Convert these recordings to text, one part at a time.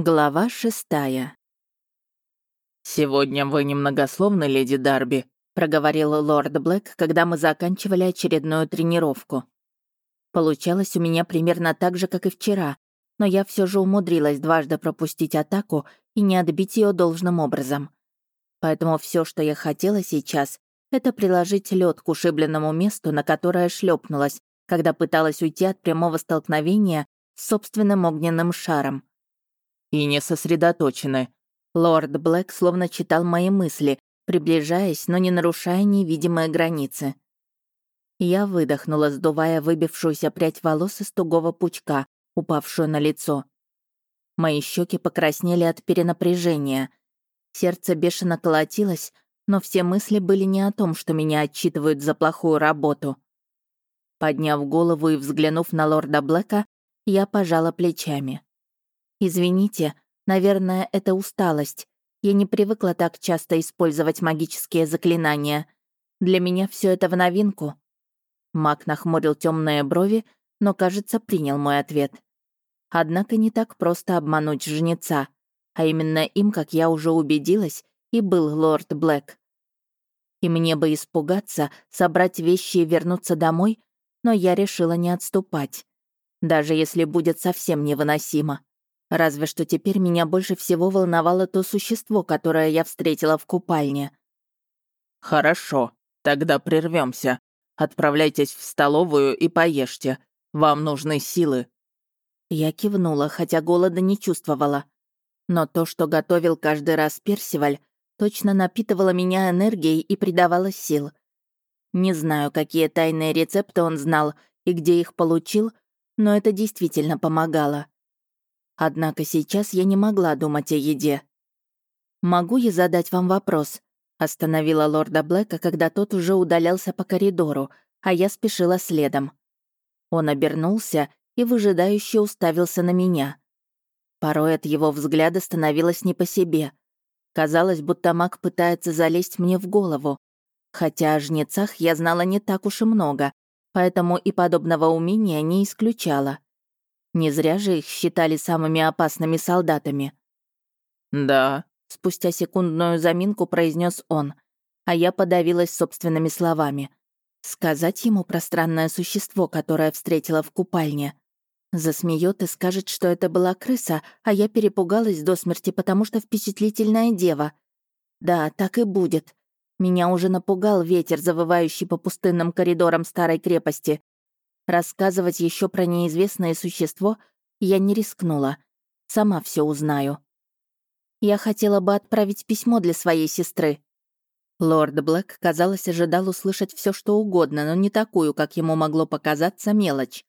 Глава шестая. «Сегодня вы немногословны, леди Дарби», — проговорил лорд Блэк, когда мы заканчивали очередную тренировку. Получалось у меня примерно так же, как и вчера, но я все же умудрилась дважды пропустить атаку и не отбить ее должным образом. Поэтому все, что я хотела сейчас, это приложить лед к ушибленному месту, на которое шлепнулась, когда пыталась уйти от прямого столкновения с собственным огненным шаром и не сосредоточены. Лорд Блэк словно читал мои мысли, приближаясь, но не нарушая невидимые границы. Я выдохнула, сдувая выбившуюся прядь волос из тугого пучка, упавшую на лицо. Мои щеки покраснели от перенапряжения. Сердце бешено колотилось, но все мысли были не о том, что меня отчитывают за плохую работу. Подняв голову и взглянув на лорда Блэка, я пожала плечами. «Извините, наверное, это усталость. Я не привыкла так часто использовать магические заклинания. Для меня все это в новинку». Маг нахмурил темные брови, но, кажется, принял мой ответ. Однако не так просто обмануть жнеца, а именно им, как я уже убедилась, и был лорд Блэк. И мне бы испугаться, собрать вещи и вернуться домой, но я решила не отступать. Даже если будет совсем невыносимо. Разве что теперь меня больше всего волновало то существо, которое я встретила в купальне. «Хорошо, тогда прервемся. Отправляйтесь в столовую и поешьте. Вам нужны силы». Я кивнула, хотя голода не чувствовала. Но то, что готовил каждый раз Персиваль, точно напитывало меня энергией и придавало сил. Не знаю, какие тайные рецепты он знал и где их получил, но это действительно помогало. Однако сейчас я не могла думать о еде. «Могу я задать вам вопрос?» Остановила лорда Блэка, когда тот уже удалялся по коридору, а я спешила следом. Он обернулся и выжидающе уставился на меня. Порой от его взгляда становилось не по себе. Казалось, будто маг пытается залезть мне в голову. Хотя о жнецах я знала не так уж и много, поэтому и подобного умения не исключала. Не зря же их считали самыми опасными солдатами. «Да», — спустя секундную заминку произнес он, а я подавилась собственными словами. Сказать ему про странное существо, которое встретила в купальне. Засмеет и скажет, что это была крыса, а я перепугалась до смерти, потому что впечатлительная дева. Да, так и будет. Меня уже напугал ветер, завывающий по пустынным коридорам старой крепости. Рассказывать еще про неизвестное существо я не рискнула. Сама все узнаю. Я хотела бы отправить письмо для своей сестры. Лорд Блэк, казалось, ожидал услышать все, что угодно, но не такую, как ему могло показаться, мелочь.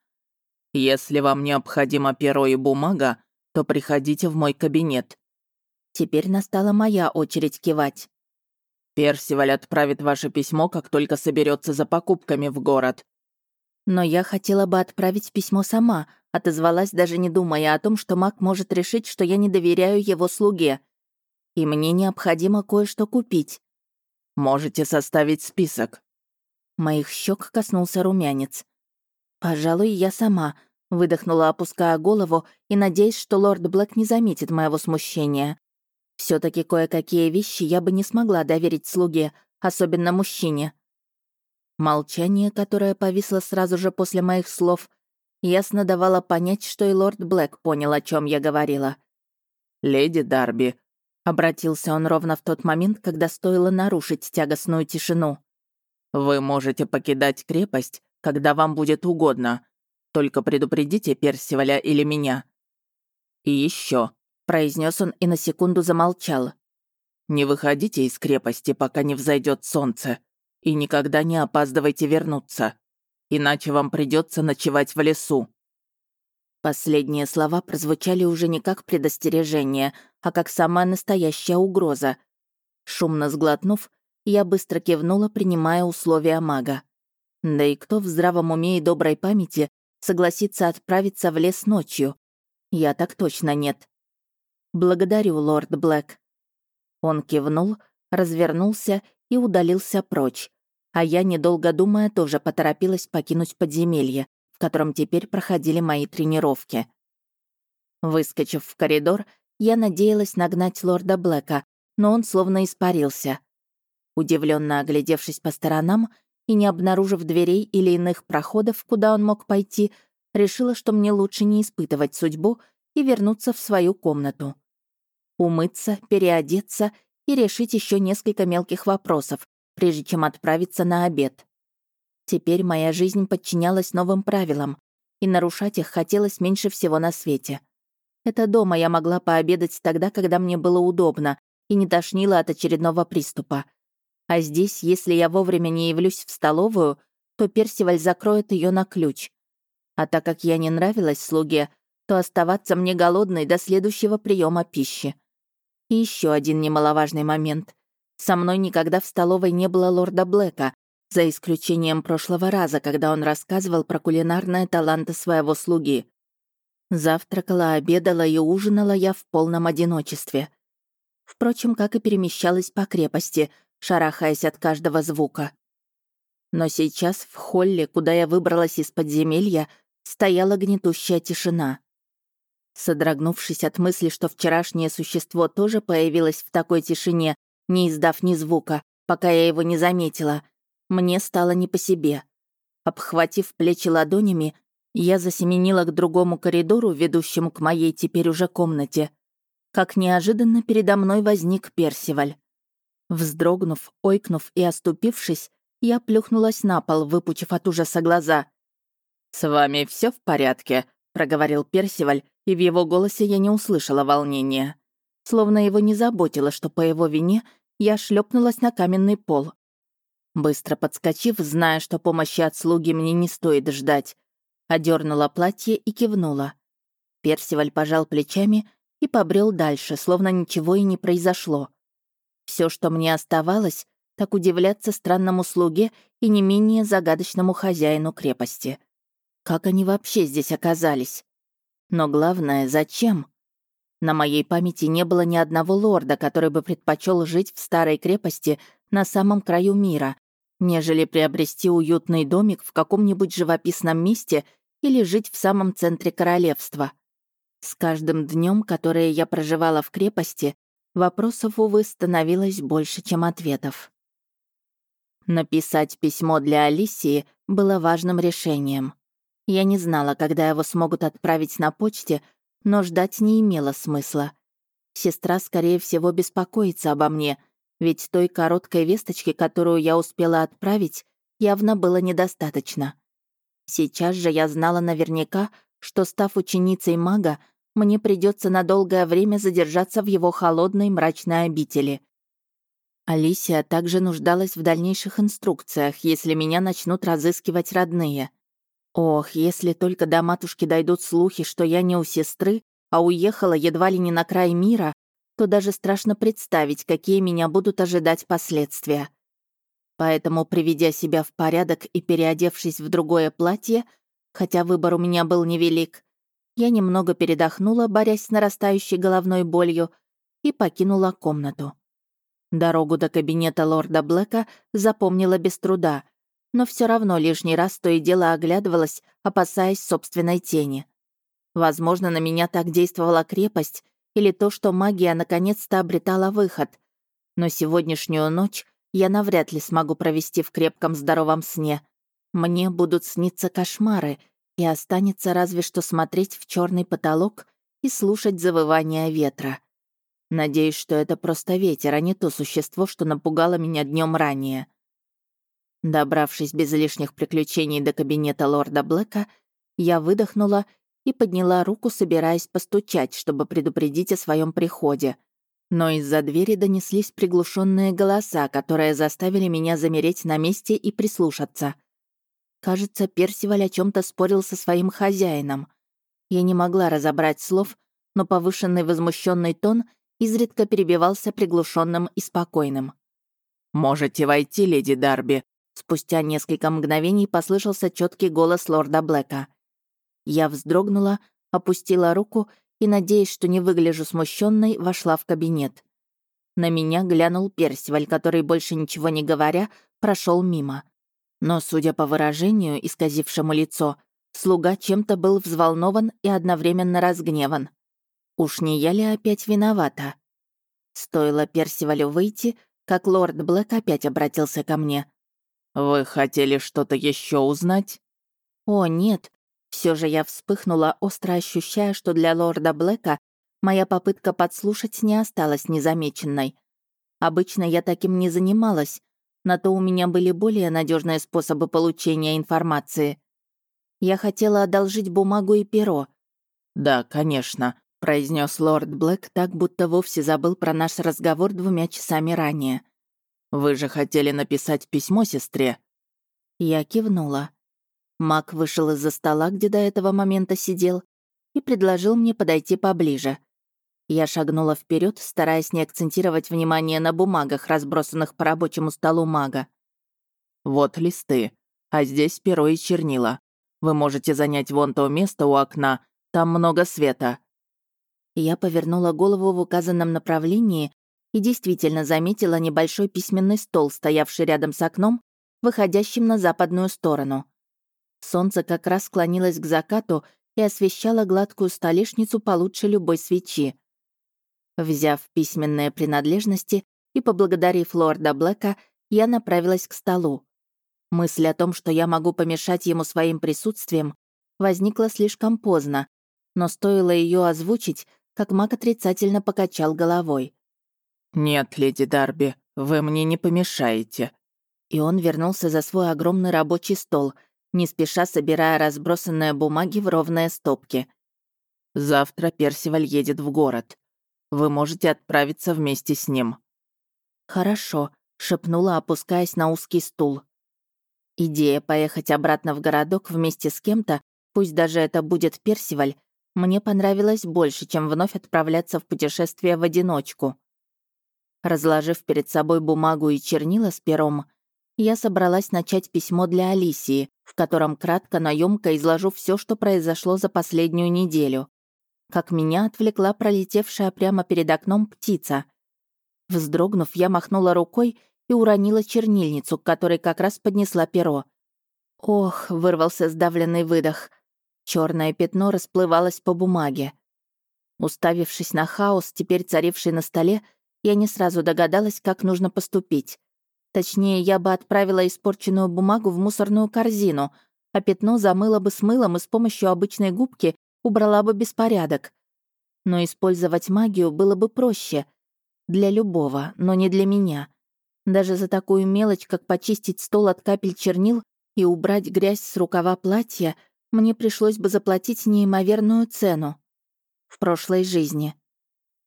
«Если вам необходимо перо и бумага, то приходите в мой кабинет». Теперь настала моя очередь кивать. «Персиваль отправит ваше письмо, как только соберется за покупками в город. Но я хотела бы отправить письмо сама, отозвалась, даже не думая о том, что маг может решить, что я не доверяю его слуге. И мне необходимо кое-что купить. Можете составить список. Моих щек коснулся румянец. Пожалуй, я сама, выдохнула, опуская голову и надеясь, что лорд Блэк не заметит моего смущения. все таки кое-какие вещи я бы не смогла доверить слуге, особенно мужчине. Молчание, которое повисло сразу же после моих слов, ясно давало понять, что и лорд Блэк понял, о чем я говорила. «Леди Дарби», — обратился он ровно в тот момент, когда стоило нарушить тягостную тишину. «Вы можете покидать крепость, когда вам будет угодно. Только предупредите Персиваля или меня. И еще, произнес он и на секунду замолчал. Не выходите из крепости, пока не взойдет солнце. И никогда не опаздывайте вернуться, иначе вам придется ночевать в лесу». Последние слова прозвучали уже не как предостережение, а как самая настоящая угроза. Шумно сглотнув, я быстро кивнула, принимая условия мага. Да и кто в здравом уме и доброй памяти согласится отправиться в лес ночью? Я так точно нет. «Благодарю, лорд Блэк». Он кивнул, развернулся и удалился прочь. А я, недолго думая, тоже поторопилась покинуть подземелье, в котором теперь проходили мои тренировки. Выскочив в коридор, я надеялась нагнать лорда Блэка, но он словно испарился. Удивленно оглядевшись по сторонам и не обнаружив дверей или иных проходов, куда он мог пойти, решила, что мне лучше не испытывать судьбу и вернуться в свою комнату. Умыться, переодеться и решить еще несколько мелких вопросов, прежде чем отправиться на обед. Теперь моя жизнь подчинялась новым правилам, и нарушать их хотелось меньше всего на свете. Это дома я могла пообедать тогда, когда мне было удобно, и не тошнило от очередного приступа. А здесь, если я вовремя не явлюсь в столовую, то Персиваль закроет ее на ключ. А так как я не нравилась слуге, то оставаться мне голодной до следующего приема пищи. И еще один немаловажный момент. Со мной никогда в столовой не было лорда Блэка, за исключением прошлого раза, когда он рассказывал про кулинарные таланты своего слуги. Завтракала, обедала и ужинала я в полном одиночестве. Впрочем, как и перемещалась по крепости, шарахаясь от каждого звука. Но сейчас в холле, куда я выбралась из подземелья, стояла гнетущая тишина. Содрогнувшись от мысли, что вчерашнее существо тоже появилось в такой тишине, не издав ни звука, пока я его не заметила, мне стало не по себе. Обхватив плечи ладонями, я засеменила к другому коридору, ведущему к моей теперь уже комнате. Как неожиданно передо мной возник Персиваль. Вздрогнув, ойкнув и оступившись, я плюхнулась на пол, выпучив от ужаса глаза. «С вами все в порядке?» — проговорил Персиваль, и в его голосе я не услышала волнения. Словно его не заботило, что по его вине я шлепнулась на каменный пол. Быстро подскочив, зная, что помощи от слуги мне не стоит ждать, одернула платье и кивнула. Персиваль пожал плечами и побрел дальше, словно ничего и не произошло. Все, что мне оставалось, так удивляться странному слуге и не менее загадочному хозяину крепости. Как они вообще здесь оказались? Но главное, зачем? На моей памяти не было ни одного лорда, который бы предпочел жить в старой крепости на самом краю мира, нежели приобрести уютный домик в каком-нибудь живописном месте или жить в самом центре королевства. С каждым днем, который я проживала в крепости, вопросов, увы, становилось больше, чем ответов. Написать письмо для Алисии было важным решением. Я не знала, когда его смогут отправить на почте, но ждать не имело смысла. Сестра, скорее всего, беспокоится обо мне, ведь той короткой весточки, которую я успела отправить, явно было недостаточно. Сейчас же я знала наверняка, что, став ученицей мага, мне придется на долгое время задержаться в его холодной мрачной обители. Алисия также нуждалась в дальнейших инструкциях, если меня начнут разыскивать родные. Ох, если только до матушки дойдут слухи, что я не у сестры, а уехала едва ли не на край мира, то даже страшно представить, какие меня будут ожидать последствия. Поэтому, приведя себя в порядок и переодевшись в другое платье, хотя выбор у меня был невелик, я немного передохнула, борясь с нарастающей головной болью, и покинула комнату. Дорогу до кабинета лорда Блэка запомнила без труда, но все равно лишний раз то и дело оглядывалась, опасаясь собственной тени. Возможно, на меня так действовала крепость или то, что магия наконец-то обретала выход. Но сегодняшнюю ночь я навряд ли смогу провести в крепком здоровом сне. Мне будут сниться кошмары, и останется разве что смотреть в черный потолок и слушать завывание ветра. Надеюсь, что это просто ветер, а не то существо, что напугало меня днем ранее. Добравшись без лишних приключений до кабинета лорда Блэка, я выдохнула и подняла руку, собираясь постучать, чтобы предупредить о своем приходе — но из-за двери донеслись приглушенные голоса, которые заставили меня замереть на месте и прислушаться. Кажется, Персиваль о чем то спорил со своим хозяином. Я не могла разобрать слов, но повышенный возмущенный тон изредка перебивался приглушенным и спокойным. «Можете войти, леди Дарби», Спустя несколько мгновений послышался четкий голос лорда Блэка. Я вздрогнула, опустила руку и, надеясь, что не выгляжу смущенной, вошла в кабинет. На меня глянул Персиваль, который, больше ничего не говоря, прошел мимо. Но, судя по выражению, исказившему лицо, слуга чем-то был взволнован и одновременно разгневан. Уж не я ли опять виновата? Стоило Персивалю выйти, как лорд Блэк опять обратился ко мне. «Вы хотели что-то еще узнать?» «О, нет». Все же я вспыхнула, остро ощущая, что для лорда Блэка моя попытка подслушать не осталась незамеченной. Обычно я таким не занималась, на то у меня были более надежные способы получения информации. Я хотела одолжить бумагу и перо. «Да, конечно», — произнес лорд Блэк так, будто вовсе забыл про наш разговор двумя часами ранее. «Вы же хотели написать письмо сестре?» Я кивнула. Мак вышел из-за стола, где до этого момента сидел, и предложил мне подойти поближе. Я шагнула вперед, стараясь не акцентировать внимание на бумагах, разбросанных по рабочему столу мага. «Вот листы, а здесь перо и чернила. Вы можете занять вон то место у окна, там много света». Я повернула голову в указанном направлении и действительно заметила небольшой письменный стол, стоявший рядом с окном, выходящим на западную сторону. Солнце как раз склонилось к закату и освещало гладкую столешницу получше любой свечи. Взяв письменные принадлежности и поблагодарив лорда Блэка, я направилась к столу. Мысль о том, что я могу помешать ему своим присутствием, возникла слишком поздно, но стоило ее озвучить, как маг отрицательно покачал головой. «Нет, леди Дарби, вы мне не помешаете». И он вернулся за свой огромный рабочий стол, не спеша собирая разбросанные бумаги в ровные стопки. «Завтра Персиваль едет в город. Вы можете отправиться вместе с ним». «Хорошо», — шепнула, опускаясь на узкий стул. Идея поехать обратно в городок вместе с кем-то, пусть даже это будет Персиваль, мне понравилось больше, чем вновь отправляться в путешествие в одиночку. Разложив перед собой бумагу и чернила с пером, я собралась начать письмо для Алисии, в котором кратко, но ёмко изложу все, что произошло за последнюю неделю. Как меня отвлекла пролетевшая прямо перед окном птица. Вздрогнув, я махнула рукой и уронила чернильницу, к которой как раз поднесла перо. Ох, вырвался сдавленный выдох. Черное пятно расплывалось по бумаге. Уставившись на хаос, теперь царивший на столе, я не сразу догадалась, как нужно поступить. Точнее, я бы отправила испорченную бумагу в мусорную корзину, а пятно замыла бы с мылом и с помощью обычной губки убрала бы беспорядок. Но использовать магию было бы проще. Для любого, но не для меня. Даже за такую мелочь, как почистить стол от капель чернил и убрать грязь с рукава платья, мне пришлось бы заплатить неимоверную цену. В прошлой жизни.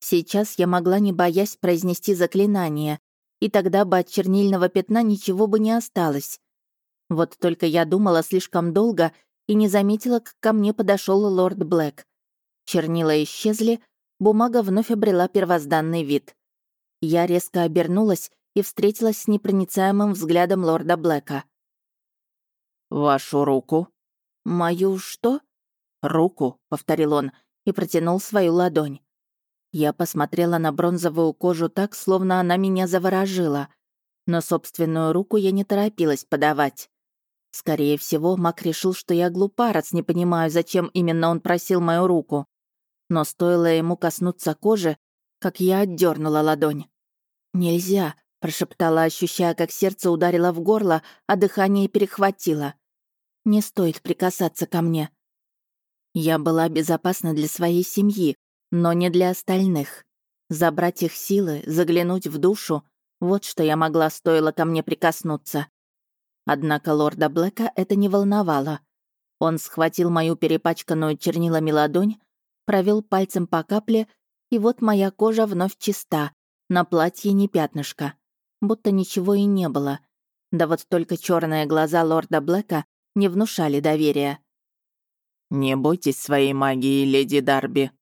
Сейчас я могла, не боясь, произнести заклинание, и тогда бы от чернильного пятна ничего бы не осталось. Вот только я думала слишком долго и не заметила, как ко мне подошел лорд Блэк. Чернила исчезли, бумага вновь обрела первозданный вид. Я резко обернулась и встретилась с непроницаемым взглядом лорда Блэка. «Вашу руку», «Мою что?» «Руку», — повторил он и протянул свою ладонь. Я посмотрела на бронзовую кожу так, словно она меня заворожила. Но собственную руку я не торопилась подавать. Скорее всего, Мак решил, что я глупа, раз не понимаю, зачем именно он просил мою руку. Но стоило ему коснуться кожи, как я отдернула ладонь. «Нельзя», — прошептала, ощущая, как сердце ударило в горло, а дыхание перехватило. Не стоит прикасаться ко мне. Я была безопасна для своей семьи, но не для остальных. Забрать их силы, заглянуть в душу — вот что я могла, стоило ко мне прикоснуться. Однако лорда Блэка это не волновало. Он схватил мою перепачканную чернилами ладонь, провел пальцем по капле, и вот моя кожа вновь чиста, на платье не пятнышко. Будто ничего и не было. Да вот только черные глаза лорда Блэка не внушали доверия. «Не бойтесь своей магии, леди Дарби»,